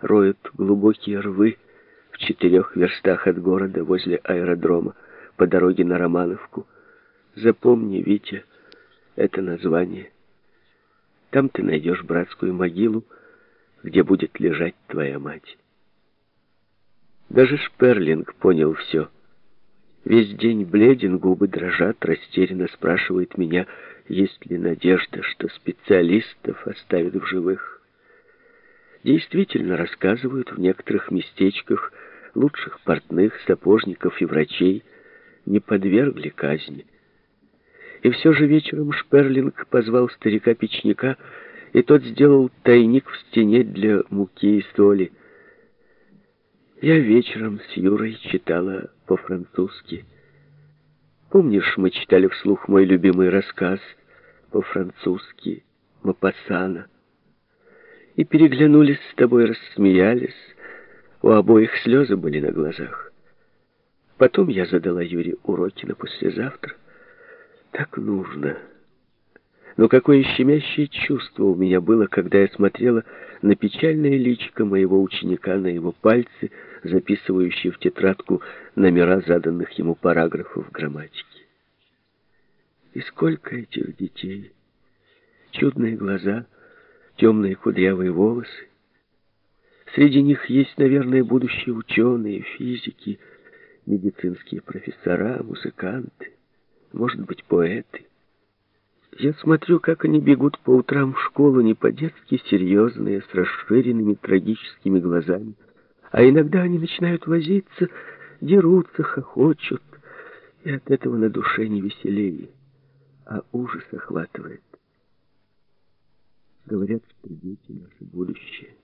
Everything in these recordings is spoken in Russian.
роют глубокие рвы в четырех верстах от города возле аэродрома по дороге на Романовку. Запомни, Витя, это название. Там ты найдешь братскую могилу, где будет лежать твоя мать. Даже Шперлинг понял все. Весь день бледен, губы дрожат, растерянно спрашивает меня, есть ли надежда, что специалистов оставят в живых. Действительно рассказывают в некоторых местечках лучших портных, сапожников и врачей не подвергли казни. И все же вечером Шперлинг позвал старика-печника, и тот сделал тайник в стене для муки и соли. Я вечером с Юрой читала по-французски. Помнишь, мы читали вслух мой любимый рассказ по-французски Мапассана? И переглянулись с тобой, рассмеялись. У обоих слезы были на глазах. Потом я задала Юре уроки на послезавтра. Так нужно. Но какое щемящее чувство у меня было, когда я смотрела на печальное личико моего ученика, на его пальцы, записывающие в тетрадку номера заданных ему параграфов грамматики. И сколько этих детей, чудные глаза, темные кудрявые волосы. Среди них есть, наверное, будущие ученые, физики, медицинские профессора, музыканты, может быть, поэты. Я смотрю, как они бегут по утрам в школу не по-детски серьезные, с расширенными трагическими глазами. А иногда они начинают возиться, дерутся, хохочут, и от этого на душе не веселее, а ужас охватывает. Говорят, что дети — наше будущее.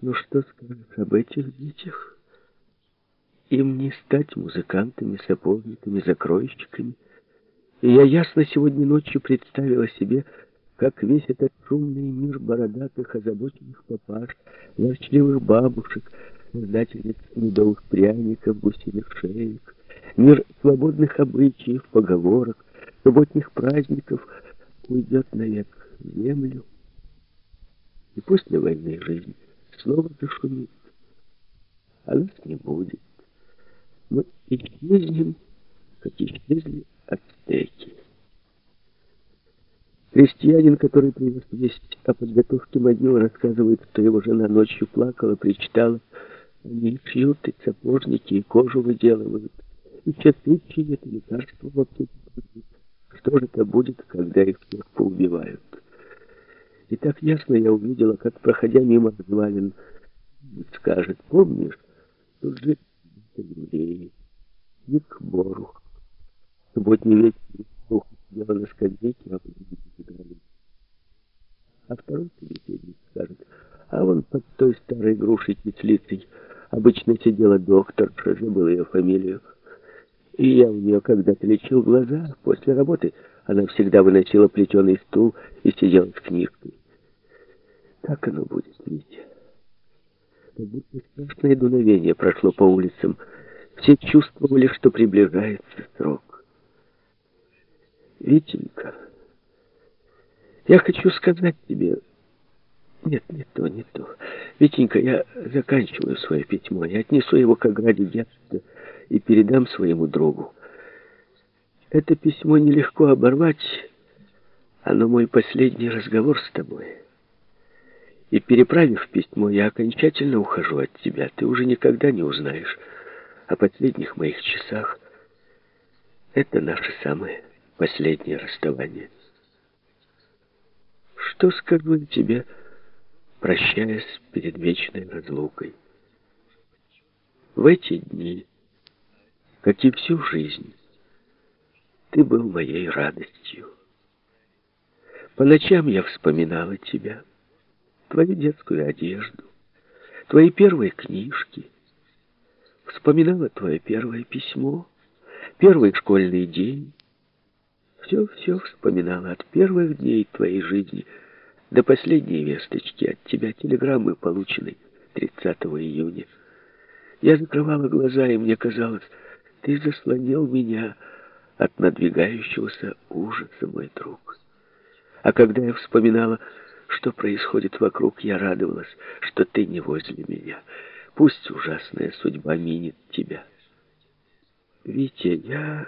Но что скажешь об этих детях? Им не стать музыкантами, сапожниками, закройщиками — и я ясно сегодня ночью представила себе, как весь этот шумный мир бородатых, озабоченных папаш, ворчливых бабушек, создательниц медовых пряников, гусиных шеек, мир свободных обычаев, поговорок, субботних праздников уйдет навек в землю. И после войны жизнь снова зашумит. А нас не будет. Мы исчезнем, как исчезли ацтеки. Крестьянин, который привез весть о подготовке могилы, рассказывает, что его жена ночью плакала, причитала. Они шьют и сапожники, и кожу выделывают, и часы чинят, и лекарства в аптеке Что же это будет, когда их всех поубивают? И так ясно я увидела, как, проходя мимо развалин, скажет, помнишь, тут же евреи, Ник Борух. Субботний вечер дух сидела на скамейке, а вы А второй собеседник скажет, а вон под той старой грушей кислицей обычно сидела доктор, забыл ее фамилию. И я у нее когда-то лечил глаза. После работы она всегда выносила плетеный стул и сидела с книжкой. Так оно будет, Витя. Как будто страшное дуновение прошло по улицам. Все чувствовали, что приближается срок. Витенька, я хочу сказать тебе... Нет, не то, не то. Витенька, я заканчиваю свое письмо. Я отнесу его к ограде детства и передам своему другу. Это письмо нелегко оборвать, оно мой последний разговор с тобой. И переправив письмо, я окончательно ухожу от тебя. Ты уже никогда не узнаешь о последних моих часах. Это наше самое последнее расставание. Что скажу я тебе, прощаясь перед вечной разлукой? В эти дни, как и всю жизнь, ты был моей радостью. По ночам я вспоминала тебя, твою детскую одежду, твои первые книжки, вспоминала твое первое письмо, первый школьный день, все-все вспоминала от первых дней твоей жизни до последней весточки от тебя, телеграммы, полученной 30 июня. Я закрывала глаза, и мне казалось, ты заслонил меня от надвигающегося ужаса, мой друг. А когда я вспоминала, что происходит вокруг, я радовалась, что ты не возле меня. Пусть ужасная судьба минит тебя. Витя, я